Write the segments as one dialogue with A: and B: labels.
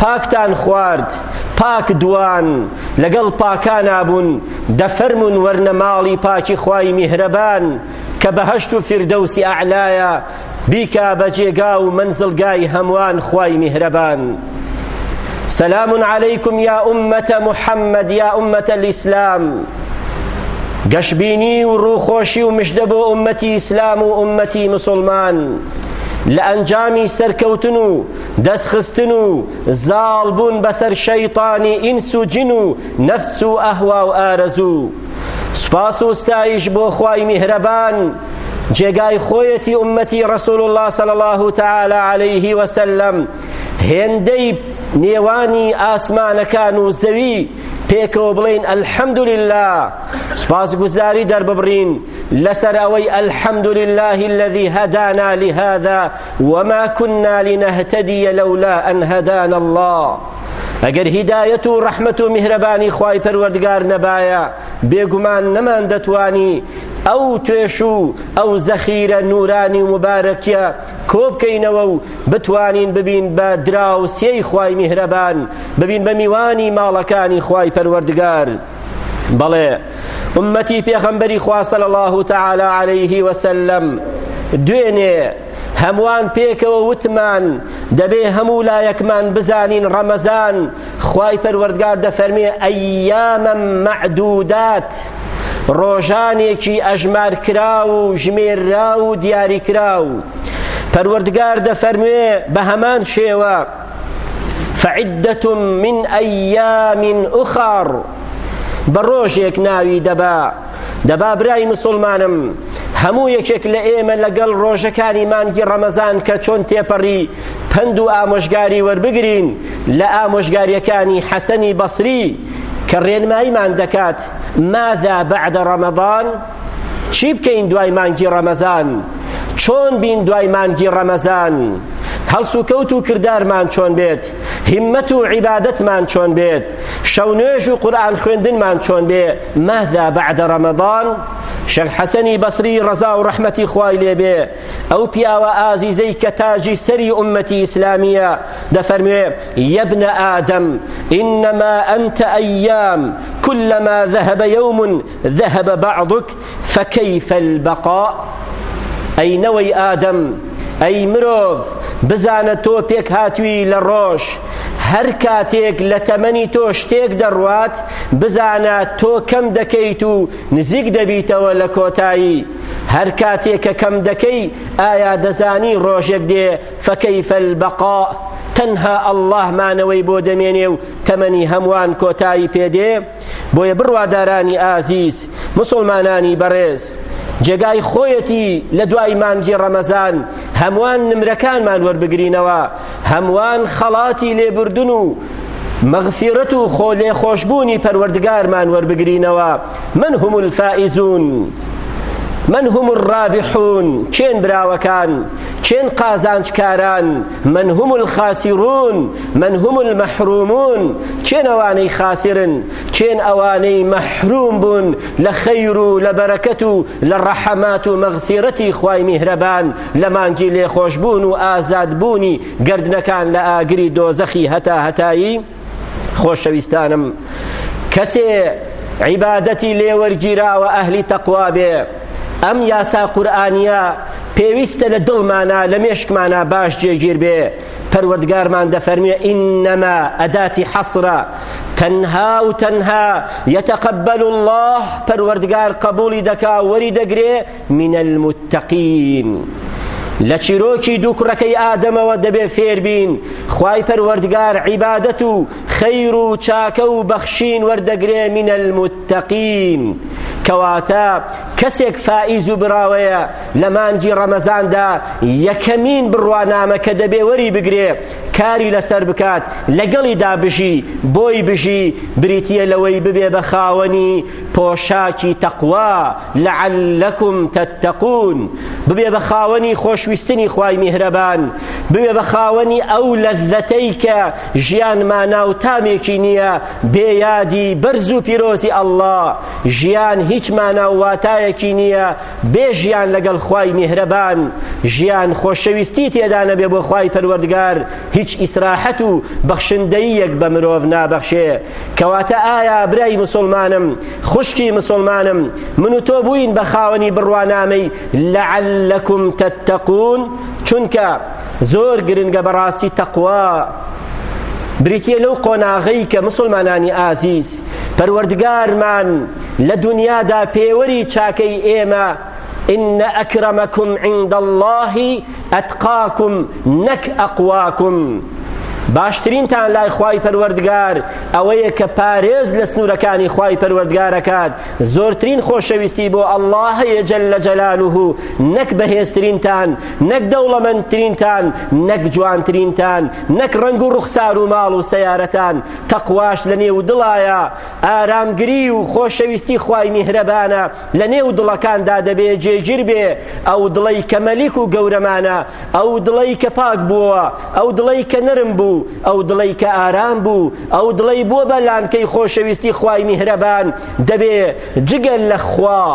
A: پاکتان خوارد پاک دوان لەگەڵ پاکانا بوون دەفەرمون وەرنە ماڵی پاکی خوای میهرەبان کە بەهەشت و فیردەوسی ئەعلایە بیکا بە جێگا و منزڵگای هەموان خوای میهرەبان سلام علیکم یا امت محمد یا امت الاسلام گەشبینی و ڕووخۆشی و مشدە بۆ ئومەتی ئیسلام و ئومەتی مسلمان لە ئەنجامی سەرکەوتن و دەستخستن و زاڵ بوون بەسەر شەیتانی ئینس و جن و نەفس و ئەهوا و ئارەزوو سوپاس و ستایش بۆ خوای میهرەبان جێگای خۆیەتی ئومەتی ڕسول الله صلی الله تعالی عليه وسلم هێندەی نێوانی ئاسمانەکان و زەوی پێکەوە بڵین الحمد لله سپاسگوزاری دەرببڕین لەسەر ئەوەی الحمد لله الذي هدانا لهذا وما كنا لنهتدي لولا أن هدانا الله ئەگەر هیدایەت و ڕەحمەت و میهرەبانی خوای پەروەردگار نەبایە بێگومان نەمان دەتوانی ئەو توێش و ئەو زەخیرە نورانی و مبارەکیە کۆبکەینەوە و بتوانین ببین بە دراوسێی خوای میهرەبان ببین بە میوانی ماڵەکانی خوای پەروەردگار بەڵێ ئومەتی پێغەمبەری خوا صلی الله تعالی علیه وسلم دوێنێ هەمووان پێکەوە وتمان دەبێ هەموو لایەکمان بزانین ڕەمەزان خوای پەروەردگار دەفەرمێ ئەیامە مەعدودات ڕۆژانێکی ئەژمار کراو و ژمێرراو و دیاری کراو پەروەردگار دەفەرموێ بە هەمان شێوە فعدة من أيام أخر بە ڕۆژێک ناوی دەبا دەبا برای مسلمانم هەموو یەکێک لە ئێمە لەگەڵ ڕۆژەکانی مانگی ڕەمەزان کە چۆن تێپەڕی پند و ئامۆژگاری وەربگرین لە ئامۆژگاریەکانی حەسەنی بەسری کە ڕێنماییمان دەکات ماذا بعد رمضان چی بکەین دوای مانگی ڕەمەزان چۆن بین دوای مانگی ڕەمەزان هەڵسوکەوت و کردارمان چۆن بێت هیمەت و عیبادەتمان چۆن بێت شەو نوێژ و قورئان خوێندنمان چۆن بێ ماذا بعد رمضان شەخ حەسەنی بەسری ڕەزا و ڕەحمەتی خوای لێبێ ئەو پیاوە ئازیزەی کە تاجی سەری ئومەتی ئیسلامیە دەفەرموێ یەبنە ئادەم ئینما ئەنتە ئەیام كلما ذهب يوم ذهب بعضك فكيف البقاء ئەی نەوەی ئادەم ئەی مرۆڤ بزانە تۆ پێک هاتووی لە ڕۆژ هەر کاتێک لە تەمەنی تۆ شتێک دەڕوات بزانە تۆ کەم دەکەیت و نزیک دەبیتەوە لە کۆتایی هەر کاتێک کە کەم دەکەی ئایا دەزانی ڕۆژێک دێ فەکەیفەل بەقا تەنها ئەلله مانەوەی بۆ دەمێنێ و تەمەنی هەمووان کۆتایی پێدێ بۆیە بڕوادارانی ئازیز، موسڵمانانی بەڕێز، جێگای خۆیەتی لە دوای مانگی ڕەمەزان هەمووان نمرەکانمان وەربگرینەوە، هەمووان خەڵاتی لێبوردن و مەغفیرەت و خۆ لێخۆشبوونی پەروەردگارمان وەربگرینەوە، من هم الفائزون من هم الرابحون کێن براوەکان، کێن قازانجکاران؟ من هم الخاسرون من هم المحرومون کێن ئەوانەی خاسرن کێن ئەوانەی مەحروم بوون لە خەیر و لە بەرەکەت و لە ڕەحەمات و مەغفیرەتی خوای میهرەبان لە مانگی لێخۆشبوون و ئازادبوونی گردنەکان لە ئاگری دۆزەخی هەتا هەتایی خۆشەویستانم کەسێ عیبادەتی لێوەرگیراوە ئەهلی تەقوا بێ ئەم یاسا قورآانیە پێویستە لە دڵمانە لە مێشکمانە باش جێگیر بێ پەروەردگارمان دەفەرمیە ئینەما ئەداتی حەسرە تەنها و تەنها یتەقبل الله پەروەردگار قبولی دەکا وەری دەگرێ من المتقین لە چیرۆکی دوو کوڕەکەی ئادەمەوە دەبێ فێربین خوای پەروەردگار عیبادەت و خەیر و چاکە و بەخشین وەردەگرێ من المتقین کەواتە کەسێک فائیز و براوەیە لە مانگی ڕەمەزاندا یەکەمین بڕوانامە کە دەبێ وەری بگرێ کاری لەسەر بکات لەگەڵیدا بژی بۆی بژی بریتیە لەوەی ببێ بە خاوەنی پۆشاکی تەقوا لەعەلەکم تەتەقون ببێ بە خاوەنی خۆشویستنی خوای میهرەبان ببێ بە خاوەنی ئەو لەزەتەی کە ژیان مانا و تامێکی نییە بێ یادی بەرز و پیرۆزی ئەڵڵا ژیان هیچ مانا و واتایەکی نییە بێ ژیان لەگەڵ خوای میهرەبان ژیان خۆشەویستی تێدا نەبێ بۆ خوای پەروەردگار هیچ ئیسراحەت و بەخشندەییەک بە مرۆڤ نابەخشێ کەواتە ئایا برای مسلمانم خوشکی مسلمانم من و تۆ بووین بە خاوەنی بڕوانامەی لەعلەکم تتەقون چونکە زۆر گرنگە بەڕاستی تەقوا بریتیە لەو قۆناغەی کە مسلمانانی ئازیز پەروەردگارمان لە دنیادا پێوەری چاکەی ئێمە إن أكرمكم عند الله ئەتقاکم نەک ئەقواکم باشترینتان لای خوای پەروەردگار ئەوەیە کە پارێز لە سنوورەکانی خوای پەروەردگارەکات زۆرترین خۆشەویستی بۆ ئەڵڵا هەیە جەل لە جەلالوه نەک بەهێزترینتان نەک دەوڵەمەندترینتان نەک جوانترینتان نەک ڕەنگ و ڕوخسار و ماڵ و سەیارەتان تەقواش لە نێو دڵایە ئارامگری و خۆشەویستی خوای میهرەبانە لە نێو دڵەکاندا دەبێ جێگیر بێ ئەو دڵەی کە مەلیک و گەورەمانە ئەو دڵەی کە پاک بووە ئەو دڵەی کە نەرم بوو ئەو دڵەی کە ئارام بوو ئەو دڵەی بووە بە لانکەی خۆشەویستی خوای میهرەبان دەبێ جگە لە خوا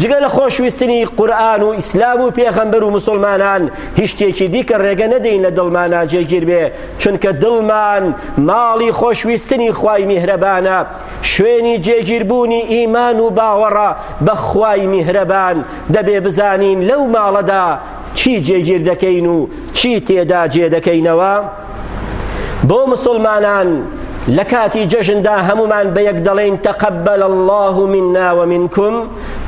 A: جگە لە خۆشویستنی قورئان و ئیسلام و پێغەمبەر و مسلمانان هیچ شتێکی دیکە ڕێگە نەدەین لە دڵمانا جێگیر بێ چونکە دڵمان ماڵی خۆشویستنی خوای میهرەبانە شوێنی جێگیربوونی ئیمان و باوەڕە بە خوای میهرەبان دەبێ بزانین لەو ماڵەدا چی جێگیر دەکەین و چی تێدا جێ دەکەینەوە بۆ مسلمانان لە کاتی جەژندا هەمومان بە یەک دەڵێین تەقبل الله منا ومنکم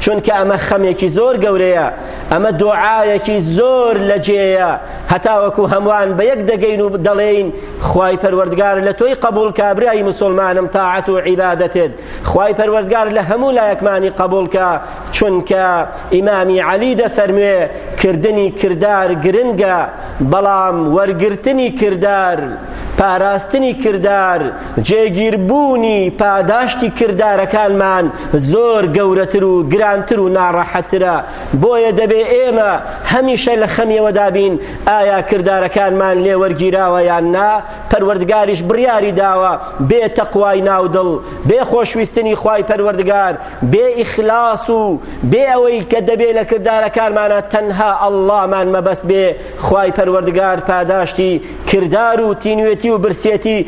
A: چونکە ئەمە خەمێکی زۆر گەورەیە ئەمە دوعایەکی زۆر لە جێیە هەتاوەکو هەموان بە یەک دەگەین و دەڵێین خوای پەروەردگار لە تۆی قبول کا برای مسلمانم تاعەت و عیبادەتت خوای پەروەردگار لە هەموو لایەکمانی قبول کا چونکە ئیمامی عەلی دەفەرموێ کردنی کردار گرنگە بەڵام وەرگرتنی کردار پاراستنی کردار جێگیربوونی پاداشتی کردارەکانمان زۆر گەورەتر و گرانتر و ناڕەحەتترە بۆیە دەبێ ئێمە هەمیشە لە خەمیەوەدا بین ئایا کردارەکانمان لێ وەرگیراوە یان نا پەروەردگاریش بڕیاری داوە بێ تەقوای ناو دڵ بێ خۆشویستنی خوای پەروەردگار بێ ئیخلاس و بێ ئەوەی کە دەبێ لە کردارەکانمانە تەنها ئەڵڵامان مەبەست بێ خوای پەروەردگار پاداشتی کردار و تینوێتی و برسێتی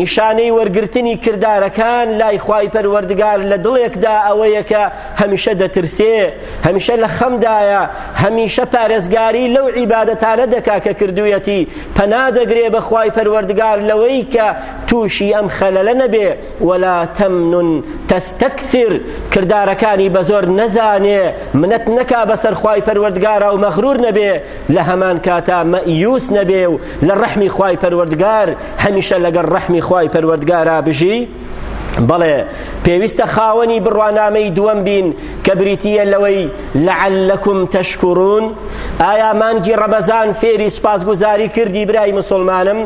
A: نیشانەی وەرگرتنی کردارەکان لای خوای پەروەردگار لە دڵێکدا ئەوەیە کە هەمیشە دەترسێ هەمیشە لە خەمدایە هەمیشە پارێزگاری لەو عیبادەتانە دەکا کە کردویەتی پەنا دەگرێ بە خوای پەروەردگار لەوەی کە تووشی ئەم خەلەلە نەبێ وەلا تەمنون تەستەکثر کردارەکانی بە زۆر نەزانێ منەت نەکا بەسەر خوای پەروەردگارا و مەغرور نەبێ لە هەمان کاتا مەئیوس نەبێ و لە ڕەحمی خوای پەروەردگار هەمیشە لەگەڵ ڕەحمی خوای پەروەردگارا بژی بەڵێ پێویستە خاوەنی بڕوانامەی دووەم بین کە بریتیە لەوەی لەعلەکم تەشکرون ئایا مانگی ڕەمەزان فێری سپاسگوزاری کردی برای مسلمانم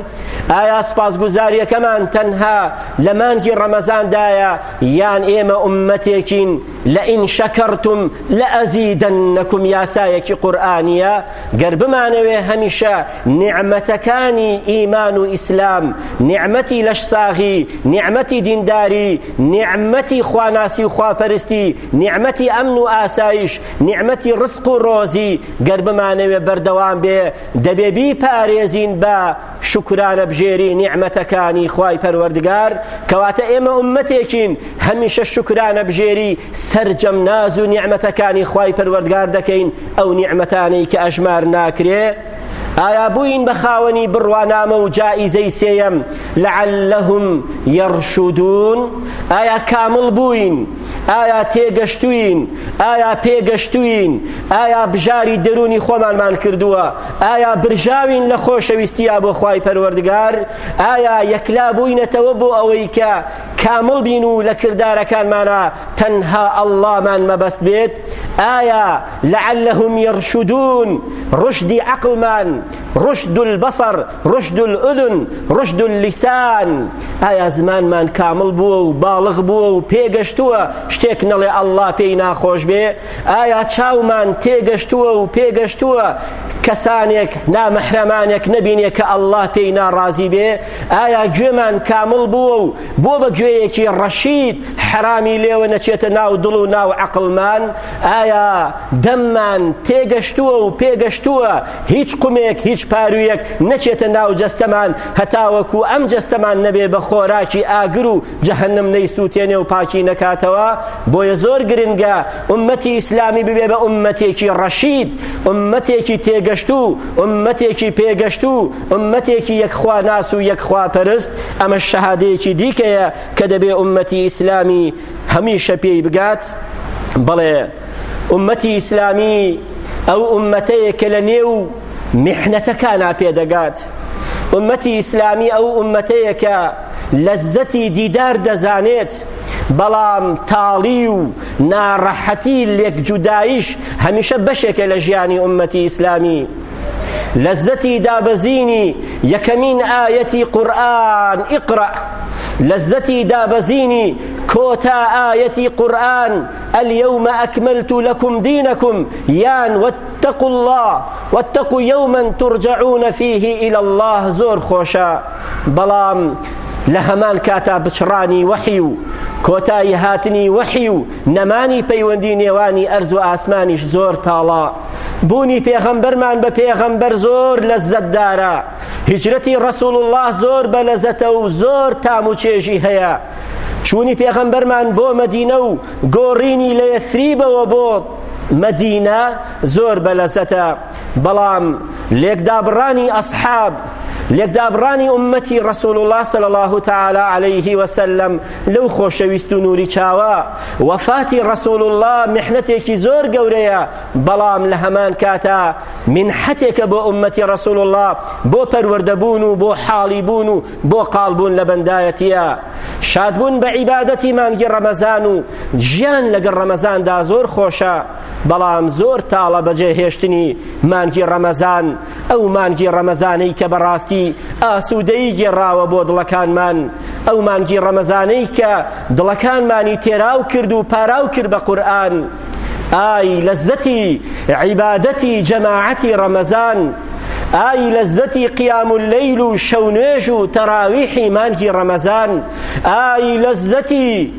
A: ئایا سپاسگوزاریەکەمان تەنها لە مانگی ڕەمەزاندایە یان ئێمە ئومەتێکین لە ئین شەکەرتم لە ئەزیدەنەکم یاسایەکی قورآانیە گەر بمانەوێ هەمیشە نیعمەتەکانی ئیمان و ئیسلام نیعمەتی لەشساغی نیعمەتی دینداری نیعمەتی خواناسی و خواپەرستی نیعمەتی ئەمن و ئاسایش نیعمەتی ڕزق و ڕۆزی گەر بمانەوێ بەردەوام بێ دەبێ بیپارێزین بە شوکرانەبژێری نیعمەتەکانی خوای پەروەردگار کەواتە ئێمە ئومەتێکین هەمیشە شوکرانەبژێری سەرجەم ناز و نیعمەتەکانی خوای پەروەردگار دەکەین ئەو نیعمەتانەی کە ئەژمار ناکرێ ئایا بووین بە خاوەنی بڕوانامە و جائیزەی سێیەم لەعلهم یەڕشودون ئایا کامڵ بووین ئایا تێگەشتوین ئایا پێگەشتووین؟ ئایا بژاری دەروونی خۆمانمان کردووە؟ ئایا برژاوین لە خۆشەویستیە بۆ خوای پەروەردگار؟ ئایا یەکلا بووینەتەوە بۆ ئەوەی کە کامڵ بین و لە کردارەکانمانە تەنها ئەڵڵامان مەبەست بێت؟ ئایا لەعلهم یرشدون ڕشدی عەقڵمان ڕشد البەصر رشد الاذن رشد اللسان ئایا زمانمان کامل بووە و باڵغ بووە و پێگەشتووە شتێک نەڵێ ئەڵڵا پێی ناخۆش بێ ئایا چاومان تێگەشتووە و پێگەشتووە کەسانێک نامەحرەمانێک نەبینێ کە ئەڵڵا پێی ناڕازی بێ ئایا گوێمان کامل بووە و بۆ بە گوێیەکی ڕەشید حرامی لێوە نەچێتە ناو دڵ و ناو عەقڵمان ئایا دەممان تێگەشتووە و پێگەشتووە هیچ قومێک هیچ پارویەک نەچێتە ناو جەستەمان هەتاوەکو ئەم جەستەمان نەبێ بە خۆراکی ئاگر و جەهەنم نەیسووتێنێ و پاکی نەکاتەوە بۆیە زۆر گرنگە ئومەتی ئیسلامی ببێ بە ئومەتێکی ڕەشید ئومەتێکی تێگەشتوو ئومەتێکی پێگەشتوو ئومەتێکی یەکخوا ناس و یەکخوا پەرست ئەمە شەهادەیەکی دیکەیە کە دەبێ ئومەتی ئیسلامی هەمیشە پێی بگات بەڵێ ئومەتی ئیسلامی ئەو ئومەتەیە کە لە نێو میحنەتەکانا پێدەگات ئومەتی ئیسلامی ئەو ئومەتەیە کە لەزەتی دیدار دەزانێت بەڵام تاڵی و ناڕەحەتی لێکجودایش هەمیشە بەشێکە لە ژیانی ئومەتی ئیسلامی لەزەتی دابەزینی یەکەمین ئاەتی قورآن ئیقرأ لەزەتی دابەزینی کۆتا ئاەتی قورآن الیوم اکملت لکم دینکم یان واتقوا الله واتقوا یوما ترجعون فیه الی الله زۆر خۆشە بەڵام لە هەمان کاتا بچڕانی وەحی و کۆتایی هاتنی وەحی و نەمانی پەیوەندی نێوانی ئەرز و ئاسمانیش زۆر تاڵە بوونی پێغەمبەرمان بە پێغەمبەر زۆر لەزەتدارە هجرەتی ڕسول الله زۆر بە لەزەتە و زۆر تام و چێژی هەیە چوونی پێغەمبەرمان بۆ مەدینە و گۆڕینی لە یەثریبەوە بۆ مەدینە زۆر بەلەسەتە بەڵام لێکدابڕانی ئەسحاب لێکدابڕانی ئومەتی ڕسول الله صلی الله تعالی عليه وسلم لەو خۆشەویست و نوری چاوە وفاتی ڕسول الله محنەتێکی زۆر گەورەیە بەڵام لە هەمان کاتا منحەتێکە بۆ ئومەتی ڕسول الله بۆ پەروەردەبوون و بۆ حاڵی بوون و بۆ قاڵبوون لە بەندایەتیە شادبوون بە عیبادەتی مانگی ڕەمەزان و ژیان لەگەڵ ڕەمەزاندا زۆر خۆشە بەڵام زۆر تاڵە بەجێ هێشتنی مانگی ڕەمەزان ئەو مانگی ڕەمەزانەی کە بەڕاستی ئاسوودەی گێڕاوە بۆ دڵەکانمان ئەو مانگی ڕەمەزانەی کە دڵەکانمانی تێراو کرد و پاراو کرد بە قورآن ئای لەزەتی عیبادەتی جەماعەتی ڕەمەزان ئای لەزەتی قیام و لەیل و شەو نوێژ و تەراویحی مانگی ڕەمەزان ئای لەزەتی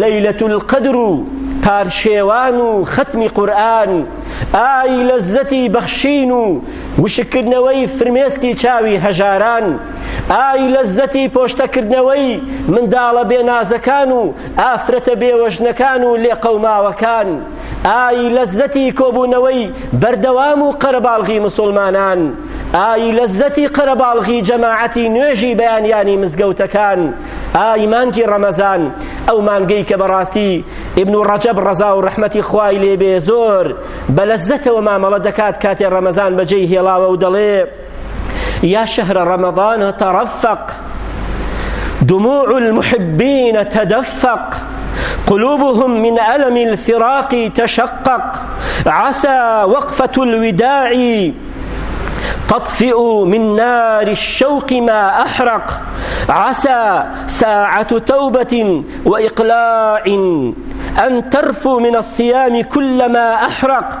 A: لەیلەت القدر و پارشێوان و ختمی قورئان ئای لەزەتی بەخشین و وشکردنەوەی فرمێسکی چاوی هەژاران ئای لەزەتی پۆشتەکردنەوەی منداڵە بێنازەکان و ئافرەتە بێوەژنەکان و لێقەوماوەکان ئای لەزەتی کۆبوونەوەی بەردەوام و قەرەباڵغی مسلمانان ئای لەزەتی قەرەباڵغی جەماعەتی نوێژی بەیانیانی مزگەوتەکان ئای مانگی ڕەمەزان ئەو مانگەی کە بەڕاستی ئیبن و ڕەجەب ڕەزا و ڕەحمەتی خوای لێبێ زۆر بە لەزەتەوە مامەڵە دەکات کاتێ ڕەمەزان بەجێی هێڵاوە و دەڵێ يا شهر رمضان ترفق دموع المحبين تدفق قلوبهم من ألم الفراق تشقق عسى وقفة الوداع تطفئ من نار الشوق ما أحرق عسى ساعة توبة وإقلاع أن ترفوا من الصيام كل ما أحرق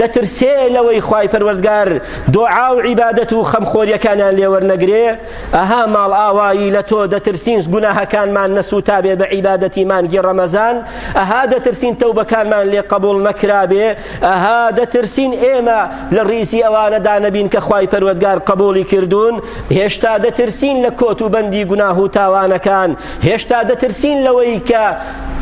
A: دەترسێ لەوەی خوای پەروەردگار دۆعا و عیبادەت و خەمخۆریەکانیان لێوەرنەگرێ ئەها ماڵ ئاوایی لە تۆ دەترسین گوناهەکانمان نەسووتابێ بە عیبادەتی مانگی ڕەمەزان ئەها دەترسین تەوبەکانمان لێ قبول نەکرابێ ئەها دەترسین ئێمە لە ڕیزی ئەوانەدا نەبین کە خوای پەروەردگار قبولی کردوون هێشتا دەترسین لە کۆت و بەندی گوناه و تاوانەکان هێشتا دەترسین لەوەی کە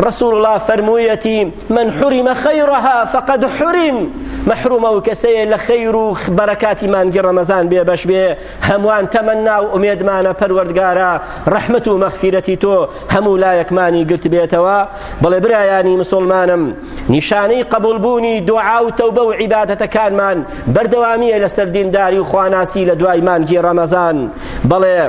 A: ڕسول الله فەرموویەتی من حرم خیرها فقد حرم محروم ئەو کەسەیە لە خەیر و بەرەکاتی مانگی ڕەمەزان بێبەش بێ هەمووان تەمەنا و ئومێدمانە پەروەردگارە ڕەحمەت و مەغفیرەتی تۆ هەموو لایەکمانی گرت بێتەوە بەڵێ برایانی مسلمانم نیشانەی قبولبوونی دوعا و تەوبە و عیبادەتەکانمان بەردەوامیە لەسەر دینداری و خواناسی لە دوای مانگی ڕەمەزان بەڵێ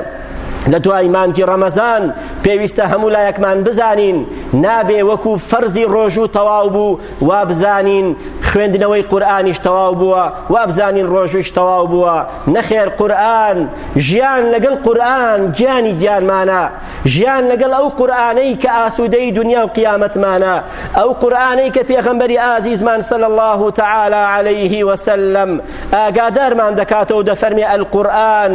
A: لە دوای مانگی ڕەمەزان پێویستە هەموو لایەکمان بزانین نابێ وەکو فەرزی ڕۆژوو تەواو بوو وابزانین خوێندنەوەی قورآانیش تەواو بووە وابزانین ڕۆژوش تەواو بووە نەخێر قورآن ژیان لەگەڵ قورآن گیانی گیانمانە ژیان لەگەڵ ئەو قورآانەی کە ئاسوودەی دنیا و قیامەتمانە ئەو قورآانەی کە پێغەمبەری ئازیزمان سەل الله تعالی عليه وسلم ئاگادارمان دەکاتەوە دەفەرمی ئەلقورآن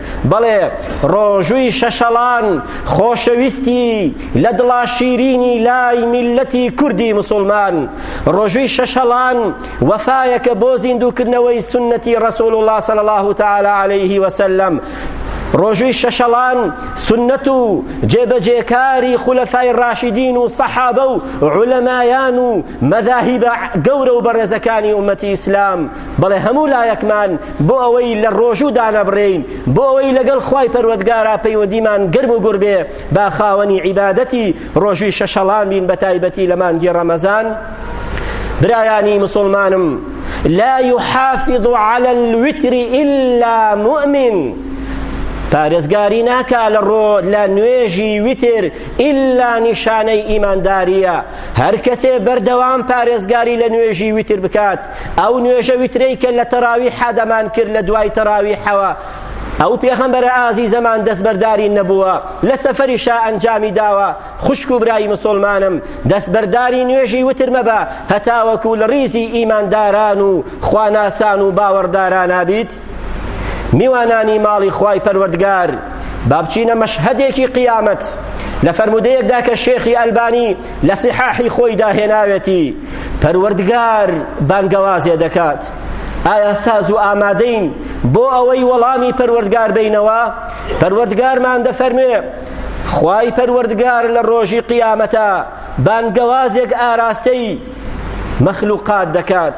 A: بەڵێ ڕۆژووی شەشەڵان خۆشەویستی لە دڵا شیرینی لای میللەتی کوردی مسوڵمان ڕۆژووی شەشەڵان وەفایەکە بۆ زیندووکردنەوەی سنەتی ڕەسول الله صلی الله تعالی علیه وسلم ڕۆژووی شەشەڵان سنەت و جێبەجێکاری خولەفای ڕاشیدین و سەحابە و عولەمایان و مەذاهیبە گەورە و بەڕێزەکانی ئومەتی ئیسلام بەڵێ هەموو لایەکمان بۆ ئەوەی لە ڕۆژوو دانەبڕێین بۆ ئەوەی لەگەڵ خوای پەروەردگارا پەیوەندیمان گرم و گوڕ بێ با خاوەنی عیبادەتی ڕۆژووی شەشەڵان بین بە تایبەتی لە مانگی ڕەمەزان برایانی مسلمانم لا يحافظ على الوتر إلا مؤمن پارێزگاری ناکا لە ڕۆ لە نوێژی ویتر ئللا نیشانەی ئیمانداریە هەر کەسێ بەردەوام پارێزگاری لە نوێژی ویتر بکات ئەو نوێژە ویترەی کە لە تەراویحا دەمان کرد لە دوای تەراویحەوە ئەو پێغەمبەرە ئازیزەمان دەستبەرداری نەبووە لە سەفەری شا ئەنجامی داوە خوشک و برای مسلمانم دەستبەرداری نوێژی وتر مەبە هەتاوەکو لە ڕیزی ئیمانداران و خواناسان و باوەڕداران نابیت میوانانی ماڵی خوای پەروەردگار با بچینە مەشهدێکی قیامەت لە فەرمودەیەکدا کە شێخی ئەلبانی لە سیحاحی خۆیدا هێناوێتی پەروەردگار بانگەوازێ دەکات ئایا ساز و ئامادەین بۆ ئەوەی وەڵامی پەروەردگار بینەوە پەروەردگارمان دەفەرمێ خوای پەروەردگار لە ڕۆژی قیامەتە بانگەوازێک ئاراستەی مەخلوقات دەکات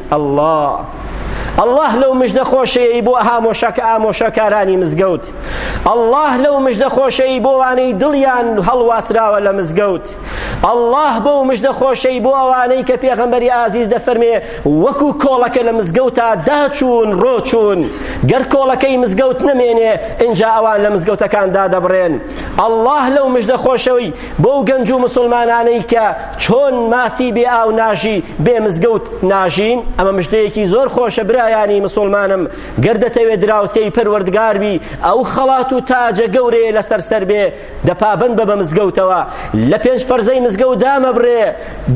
A: اللە اللە لەو مژدە خۆشەیەی بۆ ئامۆشەکە ئامۆشەکارانی مزگەوت اللە لەو مژدە خۆشەی بۆ وانەی دڵیان هەڵواسراوە لە مزگەوت اللە بۆ مژدە خۆشەی بۆ ئەوانەی کە پێغەمبەری ئازیز دەفەرمێ وەکو کۆڵەکە لە مزگەوتا داچوون ڕۆچوون گەر کۆڵەکەی مزگەوت نەمێنێ ئینجا ئەوان لە مزگەوتەکان دادەبڕێن اللە لەو مژدە خۆشەوەی بەو گەنج و مسوڵمانانەی کە چۆن ماسی بێ ئاو ناژی بێ مزگەوت ناژین ئەمە مژدەیەکی زۆر خۆشە برایانی مسوڵمانم گەر دەتەوێ دراوسێی پەروەردگار بی ئەو خەڵات و تاجە گەورەیە لەسەر سەر بێ دە پابەند بە بە مزگەوتەوە لە پێنج فەرزەی مزگەوت دامەبڕێ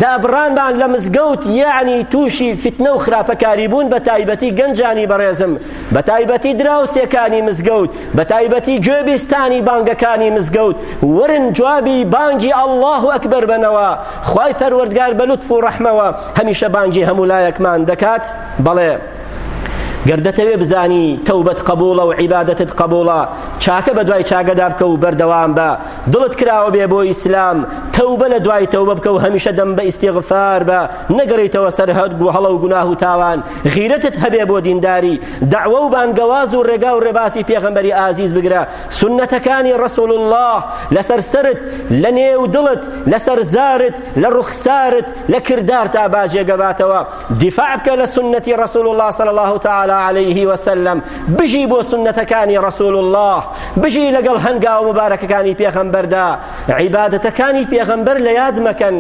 A: دابڕانمان لە مزگەوت یعنی تووشی فتنە و خراپەکاری بوون بە تایبەتی گەنجانی بەڕێزم بە تایبەتی دراوسێکانی مزگەوت بەتایبەتی گوێ بیستانی بانگەکانی مزگەوت ورن جوابی بانگی اللە اکبر بنەوە خوای پەروەردگار بە لوتف و ڕەحمەوە هەمیشە بانگی هەموو لایەکمان دەکات بەڵێ گەر دەتەوێ بزانی تەوبەت قبوڵە و عیبادەتت قبوڵە چاکە بە دوای چاگەدا بکە و بەردەوام بە دڵت کراوە بێ بۆ ئیسلام تەوبە لە دوای تەوبە بکە و هەمیشە دەم بە ئیستیغفار بە نەگەڕیتەوە سەر هەر گوهەڵە و گوناه و تاوان غیرەتت هەبێ بۆ دینداری دەعوە و بانگەواز و ڕێگا و ڕێباسی پێغەمبەری ئازیز بگرە سنەتەکانی ڕسول الله لەسەر سرت لە نێو دڵت لەسەر زارت لە ڕوخسارت لە کردار تا باجێگەباتەوە دیفاع بکە لە سنەتی ڕسول الله صلی الله تعالی عليه وسلم بژی بۆ سنەتەکانی ڕسول الله بژی لەگەڵ هەنگا و مبارەکەکانی پێغەمبەردا عیبادەتەکانی پێغەمبەر لە یاد مەکەن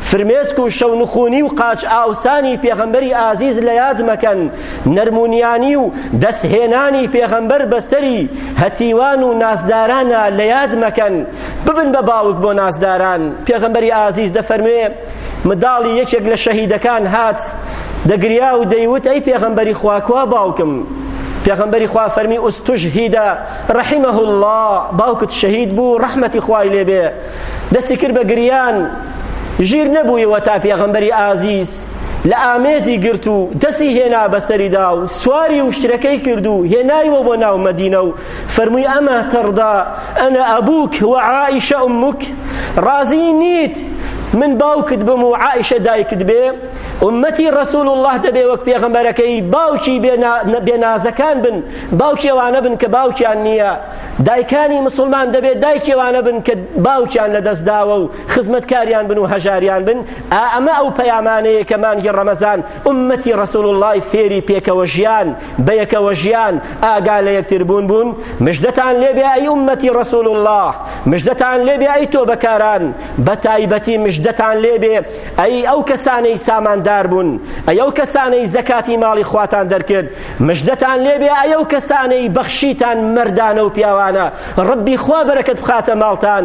A: فرمێسک و شەونخونی و قاچ ئاوسانی پێغەمبەری ئازیز لە یاد مەکەن نەرمونیانی و دەست هێنانی پێغەمبەر بەسەری هەتیوان و نازدارانا لە یاد مەکەن ببن بە باوک بۆ نازداران پێغەمبەری ئازیز دەفەرموێ مداڵی یەکێک لە شەهیدەکان هات دەگریا و دەیوت ئەی پێغەمبەری خواکوا باوکم پێغەمبەری خوا فەرمی ئوستوشهیدە ڕەحیمەه الله باوکت شەهید بوو ڕەحمەتی خوای لێبێ دەستی کرد بە گریان ژیر نەبوویەوە تا پێغەمبەری ئازیز لە ئامێزی گرت و دەسی هێنا بەسەریدا و سواری وشترەکەی کرد و هێنایوە بۆ ناو مەدینە و فەرمووی ئەمە تەڕدا ئەنە ئەبووک و عائیشە ئومک ڕازی نیت من باوکت بم و عائیشە دایکت بێ ئومەتی ڕسول الله دەبێ وەک پێغەمبەرەکەی باوکی بێنازەکان بن باوکێوانە بن کە باوکیان نییە دایکانی مسلمان دەبێت دایکێوانە بن کە باوکیان لەدەستداوە و خزمەتکاریان بن و هەژاریان بن، ئا ئەمە ئەو پەیامانەیە کە مانگی ڕەمەزان ئوممەتی ڕەسوڵ اللەی فێری پێکەوە ژیان، بەیەکەوە ژیان، ئاگا لە یەکتربوون بوون، مژدەتان لێ بێ ئەی ئوممەتی ڕەسوڵ اللە، مژدەتان لێ بێ ئەی تۆبەکاران، بەتایبەتی مژدەتان لێ بێ ئەی ئەو کەسانەی ساماندار بوون، ئەی ئەو کەسانەی زەکاتی ماڵی خواتان دەرکرد، مژدەتان لێ بێ ئەی ئەو کەسانەی بەخشیتان مەردانە و پیاوانە، ڕەبی خوا بەرەکەت بخاتە ماڵتان،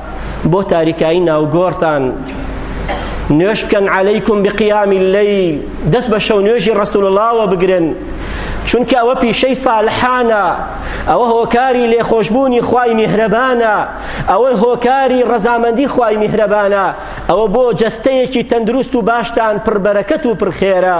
A: بۆ تاریکایی ناوگۆڕتان نوێش بکەن عەلەیکم بقیامی اللەیل دەست بە شەو نوێژی ڕەسول اللەوە بگرن چونکە ئەوە پیشەی ساڵحانە ئەوە هۆکاری لێخۆشببوونی خوای میهرەبانە ئەوە هۆکاری ڕەزامەندی خوای میهرەبانە ئەوە بۆ جەستەیەکی تەندروست و باشتان پڕبەرەکەت و پرخێرە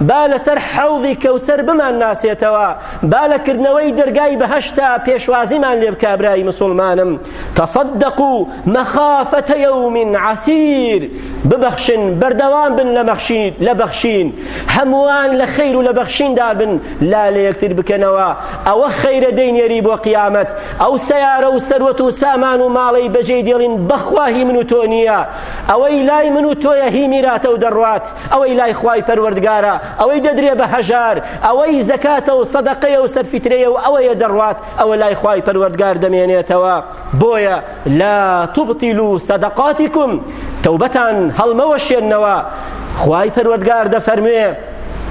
A: با لەسەر حەوضی کەوسەر بمان ناسێتەوە با لە کردنەوەی دەرگای بەهەشتا پێشوازیمان لێ بکە برای مسلمانم تصدقوا مخافة يوم عسير ببەخشن بەردەوام بن لە مەخشین لە بەخشین هەمووان لە خیر و لە بەخشیندا بن لا لە یەکتر بکەنەوە ئەوە خەیرە دەینێری بۆ قیامەت ئەو سیارە و سەروەت و سامان و ماڵی بەجێ دێڵین بەخواهی من و تۆ نییە ئەوەی لای من و تۆیە هی میراتە و دەڕوات ئەوەی لای خوای پەروەردگارە ئەوەی دەدرێ بە هەژار ئەوەی زەکاتە و سەدەقەیە و سەرفیترەیە و ئەوەیە دەڕوات ئەوە لای خوای پەروەردگار دەمێنێتەوە بۆیە لا تبطلوا صدقاتكم تەوبەتان هەڵمەوەشێنەوە خوای پەروەردگار دەفەرموێ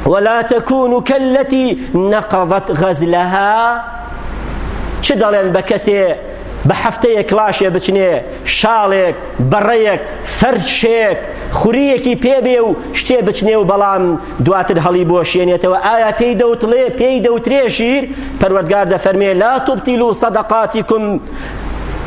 A: ولا تكونوا كالتي نقضت غزلها چ دەڵێن بە کەسێ بە هەفتەیە کلاشێ بچنێ شاڵێک بەڕەیەک، فەرشێک، خورییەکی پێ بێ و شتێ بچنێ و بەڵام دواتر هەڵیبۆشێنێتەوە، ئایا پێی دەوتڵێ، پێی دەوترێ ژیر؟ پەروەردگار دەفەرمێ، لا تبطلوا صدقاتکم،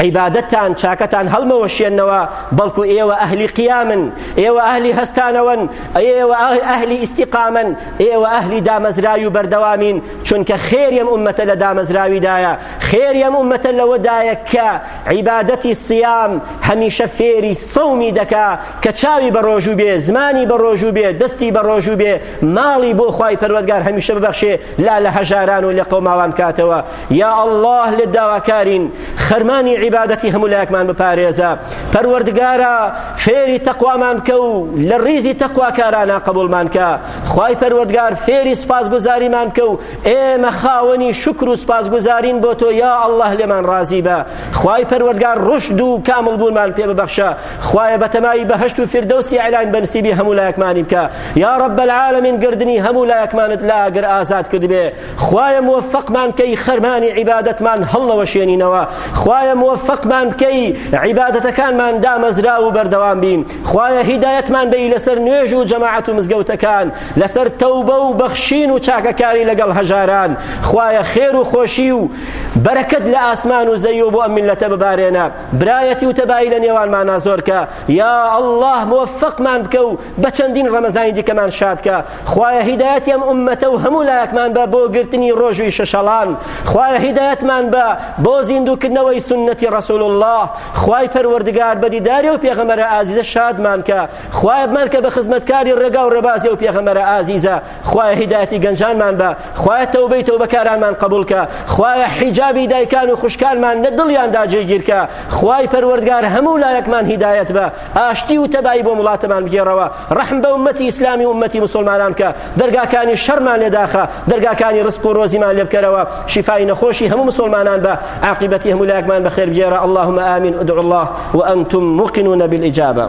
A: عیبادەتتان، چاکەتان هەڵمەوەشێننەوە، بەڵکو ئێوە ئەهلی قیامن، ئێوە ئەهلی هەستانەوەن، ئێوە ئەهلی ئیستیقامەن، ئێوە ئەهلی دامەزراوی و بەردەوامین، چونکە خێری ئەم ئوممەتە لە دامەزراویدایە، خێری ئەم ئوممەتە لەوەدایە کە عیبادەتی سیام هەمیشە فێری سەومی دەکا کە چاوی بە ڕۆژوو بێ زمانی بە ڕۆژوو بێ دەستی بە ڕۆژوو بێ ماڵی بۆ خوای پەروەردگار هەمیشە ببەخشێ لا لە هەژاران و لە قەوماوان کاتەوە یا ئەڵڵاه لێت داواکارین خەرمانی عیبادەتی هەموو لایەکمان بپارێزە پەروەردگارە فێری تەقوامان بکە و لە ڕیزی تەقواکارانە قبوڵمان کە خوای پەروەردگار فێری سوپاسگوزاریمان بکە و ئێمە خاوەنی شکر و سپاسگوزارین بۆ تۆ یا ئەڵڵه لێمان ڕازی بە خوای پەروەردگار ڕشد و کامڵ بوونمان پێ ببەخشە خوایە بەتەمای بەهەشت و فردەوسی ئەلاین بەنسیبی هەموو لایەکمانی بکە یا ڕب العالمین گردنی هەموو لایەکمانت لا ئەگەر ئازاد کردبێ خوایە موفقمان بکەی خەرمانی عیبادەتمان هەڵنەوەشێنینەوە خوایە موفقمان بکەی عیبادەتەکانمان دامەزرا و بەردەوام بین خوایە هیدایەتمان بەی لەسەر نوێژ و جەماعەت و مزگەوتەکان لەسەر تەوبە و بەخشین و چاکەکاری لەگەڵ هەژاران خوایە خێر و خۆشی و بەرەکەت لە ئاسمان و زەوی و بۆ ئەم میلەتە ببارێنە برایەتی و تەبایی لە نێوانمانا زۆرکە یا ئەڵڵاه موفقمان بکە و بە چەندین ڕەمەزانی دیکەمان شادکە خوایە هیدایەتی ئەم ئومەتە و هەموو لایەکمان بە بۆ گرتنی ڕۆژوی شەشەڵان خوایە هیدایەتمان بە بۆ زیندوکردنەوەی سنەتی ڕسول الله خوای پەروەردگار بەدیداری و پێغەمەرە ئازیزە شادمان کە خوایە بمان کە بە خزمەتکاری ڕێگا و ڕێبازی ئەو پێغەمبەرە ئازیزە خوایە هیدایەتی گەنجانمان بە خوایە تەوبەی تەوبەکارانمان قبول کە خوایە حیجابی دایکان و خوشکانمان لە دڵیاندا جێگیر کە خوای پەروەردگار هەموو لایەکمان هیدایەت بە ئاشتی و تەبایی بۆ وڵاتمان بگێڕەوە ڕەحم بە ئومەتی ئیسلامی و ئومەتی مسلمانان کە دەرگاکانی شەرمان لێداخە دەرگاکانی ڕزق و ڕۆزیمان لێ بکەرەوە شیفای نەخۆشی هەموو مسلمانان بە عاقبەتی هەموو لایەکمان بەخێر بگێڕە اللهم آمین ادعوا الله وأنتم موقنون بالإجابة